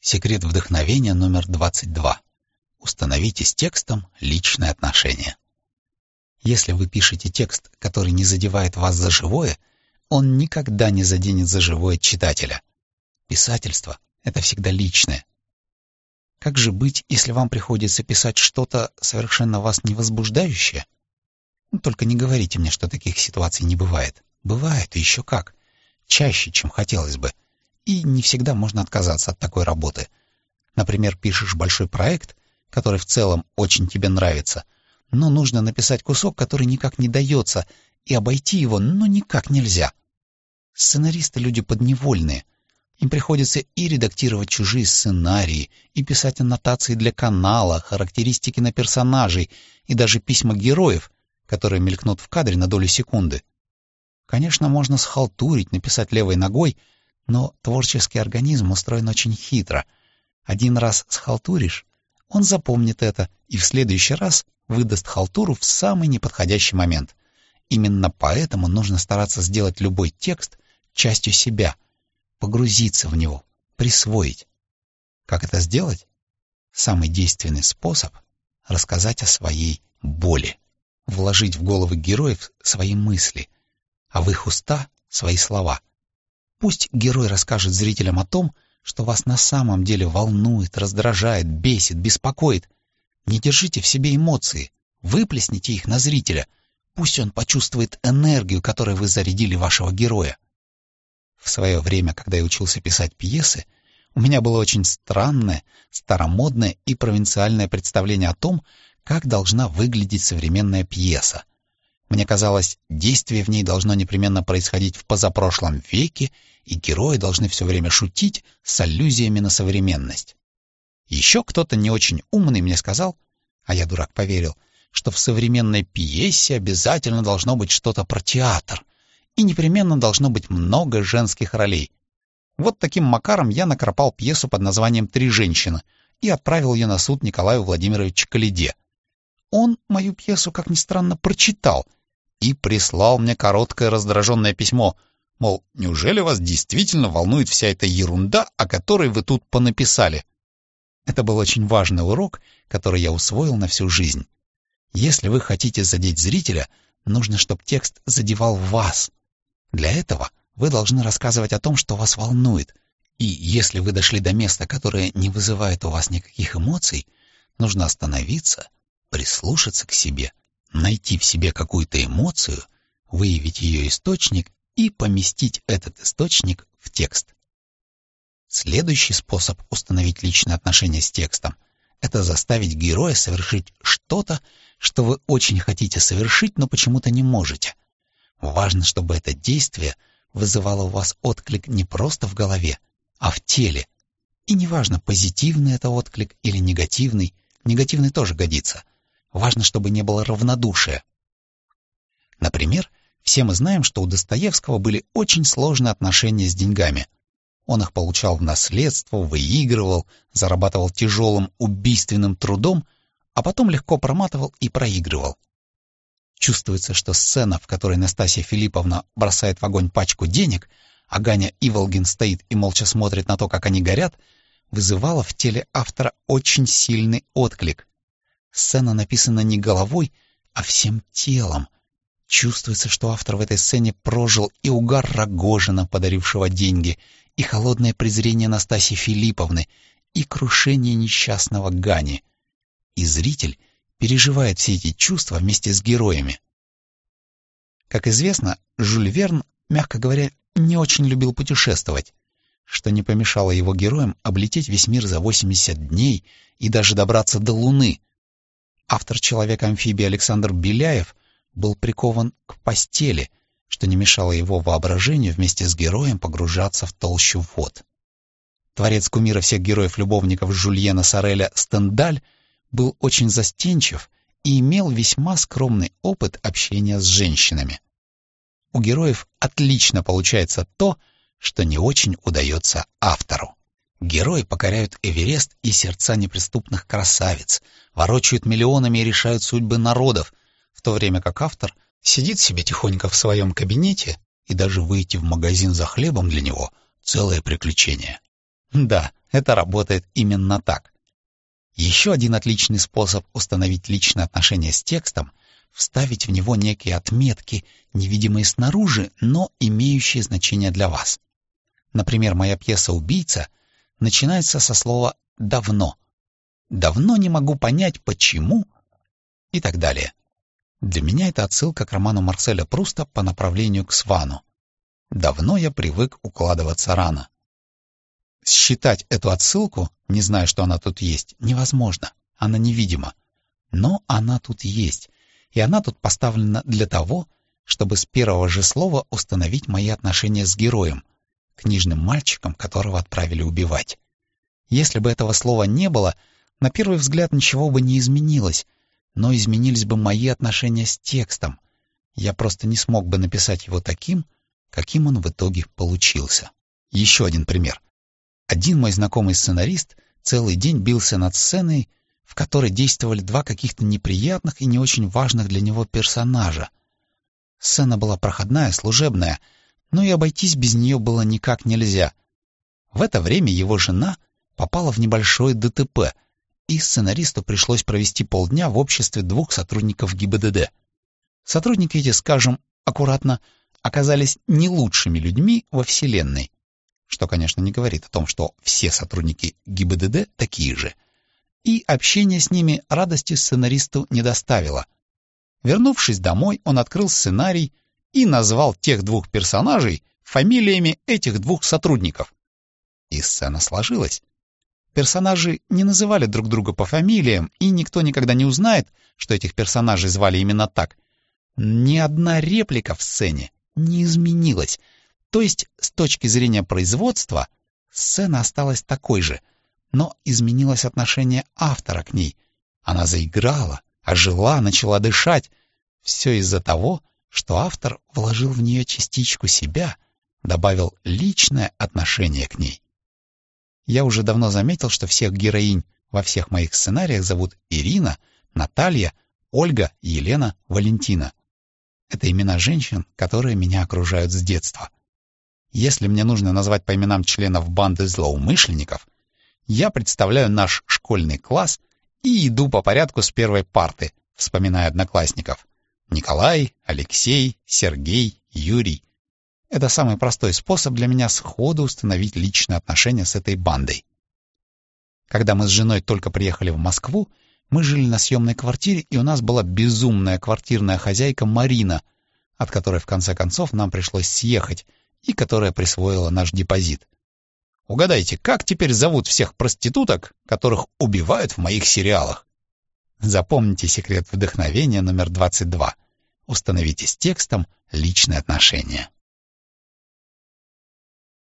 Секрет вдохновения номер 22. Установите с текстом личные отношения. Если вы пишете текст, который не задевает вас за живое, он никогда не заденет за живое читателя. Писательство — это всегда личное. Как же быть, если вам приходится писать что-то совершенно вас не возбуждающее? Ну, только не говорите мне, что таких ситуаций не бывает. Бывает, и еще как. Чаще, чем хотелось бы. И не всегда можно отказаться от такой работы. Например, пишешь большой проект, который в целом очень тебе нравится, но нужно написать кусок, который никак не дается, и обойти его, ну, никак нельзя. Сценаристы — люди подневольные. Им приходится и редактировать чужие сценарии, и писать аннотации для канала, характеристики на персонажей, и даже письма героев, которые мелькнут в кадре на долю секунды. Конечно, можно схалтурить, написать левой ногой, но творческий организм устроен очень хитро. Один раз схалтуришь, он запомнит это и в следующий раз выдаст халтуру в самый неподходящий момент. Именно поэтому нужно стараться сделать любой текст частью себя, погрузиться в него, присвоить. Как это сделать? Самый действенный способ — рассказать о своей боли, вложить в головы героев свои мысли — а в их уста свои слова. Пусть герой расскажет зрителям о том, что вас на самом деле волнует, раздражает, бесит, беспокоит. Не держите в себе эмоции, выплесните их на зрителя. Пусть он почувствует энергию, которой вы зарядили вашего героя. В свое время, когда я учился писать пьесы, у меня было очень странное, старомодное и провинциальное представление о том, как должна выглядеть современная пьеса. Мне казалось, действие в ней должно непременно происходить в позапрошлом веке, и герои должны все время шутить с аллюзиями на современность. Еще кто-то не очень умный мне сказал, а я, дурак, поверил, что в современной пьесе обязательно должно быть что-то про театр, и непременно должно быть много женских ролей. Вот таким макаром я накропал пьесу под названием «Три женщины» и отправил ее на суд Николаю Владимировичу Калиде. Он мою пьесу, как ни странно, прочитал — и прислал мне короткое раздраженное письмо, мол, неужели вас действительно волнует вся эта ерунда, о которой вы тут понаписали? Это был очень важный урок, который я усвоил на всю жизнь. Если вы хотите задеть зрителя, нужно, чтобы текст задевал вас. Для этого вы должны рассказывать о том, что вас волнует. И если вы дошли до места, которое не вызывает у вас никаких эмоций, нужно остановиться, прислушаться к себе найти в себе какую-то эмоцию, выявить ее источник и поместить этот источник в текст. Следующий способ установить личные отношения с текстом — это заставить героя совершить что-то, что вы очень хотите совершить, но почему-то не можете. Важно, чтобы это действие вызывало у вас отклик не просто в голове, а в теле. И неважно, позитивный это отклик или негативный, негативный тоже годится — Важно, чтобы не было равнодушия. Например, все мы знаем, что у Достоевского были очень сложные отношения с деньгами. Он их получал в наследство, выигрывал, зарабатывал тяжелым убийственным трудом, а потом легко проматывал и проигрывал. Чувствуется, что сцена, в которой Настасья Филипповна бросает в огонь пачку денег, а Ганя Иволгин стоит и молча смотрит на то, как они горят, вызывала в теле автора очень сильный отклик. Сцена написана не головой, а всем телом. Чувствуется, что автор в этой сцене прожил и угар Рогожина, подарившего деньги, и холодное презрение Настасьи Филипповны, и крушение несчастного Гани. И зритель переживает все эти чувства вместе с героями. Как известно, Жюль Верн, мягко говоря, не очень любил путешествовать, что не помешало его героям облететь весь мир за 80 дней и даже добраться до Луны, Автор «Человека-амфибии» Александр Беляев был прикован к постели, что не мешало его воображению вместе с героем погружаться в толщу вод. Творец кумира всех героев-любовников Жульена Сареля Стендаль был очень застенчив и имел весьма скромный опыт общения с женщинами. У героев отлично получается то, что не очень удается автору. Герои покоряют Эверест и сердца неприступных красавиц, ворочают миллионами и решают судьбы народов, в то время как автор сидит себе тихонько в своем кабинете, и даже выйти в магазин за хлебом для него — целое приключение. Да, это работает именно так. Еще один отличный способ установить личные отношения с текстом — вставить в него некие отметки, невидимые снаружи, но имеющие значение для вас. Например, моя пьеса «Убийца» начинается со слова «давно». «Давно не могу понять, почему» и так далее. Для меня это отсылка к роману Марселя Пруста по направлению к Свану. Давно я привык укладываться рано. Считать эту отсылку, не зная, что она тут есть, невозможно. Она невидима. Но она тут есть. И она тут поставлена для того, чтобы с первого же слова установить мои отношения с героем, книжным мальчиком, которого отправили убивать. Если бы этого слова не было, на первый взгляд ничего бы не изменилось, но изменились бы мои отношения с текстом. Я просто не смог бы написать его таким, каким он в итоге получился. Еще один пример. Один мой знакомый сценарист целый день бился над сценой, в которой действовали два каких-то неприятных и не очень важных для него персонажа. Сцена была проходная, служебная, но и обойтись без нее было никак нельзя. В это время его жена попала в небольшое ДТП, и сценаристу пришлось провести полдня в обществе двух сотрудников ГИБДД. Сотрудники эти, скажем аккуратно, оказались не лучшими людьми во Вселенной, что, конечно, не говорит о том, что все сотрудники ГИБДД такие же. И общение с ними радости сценаристу не доставило. Вернувшись домой, он открыл сценарий и назвал тех двух персонажей фамилиями этих двух сотрудников. И сцена сложилась. Персонажи не называли друг друга по фамилиям, и никто никогда не узнает, что этих персонажей звали именно так. Ни одна реплика в сцене не изменилась. То есть, с точки зрения производства, сцена осталась такой же, но изменилось отношение автора к ней. Она заиграла, ожила, начала дышать. Все из-за того, что автор вложил в нее частичку себя, добавил личное отношение к ней. Я уже давно заметил, что всех героинь во всех моих сценариях зовут Ирина, Наталья, Ольга, Елена, Валентина. Это имена женщин, которые меня окружают с детства. Если мне нужно назвать по именам членов банды злоумышленников, я представляю наш школьный класс и иду по порядку с первой парты, вспоминая одноклассников. Николай, Алексей, Сергей, Юрий. Это самый простой способ для меня сходу установить личные отношения с этой бандой. Когда мы с женой только приехали в Москву, мы жили на съемной квартире, и у нас была безумная квартирная хозяйка Марина, от которой в конце концов нам пришлось съехать, и которая присвоила наш депозит. Угадайте, как теперь зовут всех проституток, которых убивают в моих сериалах? Запомните секрет вдохновения номер 22. Установите с текстом личные отношения.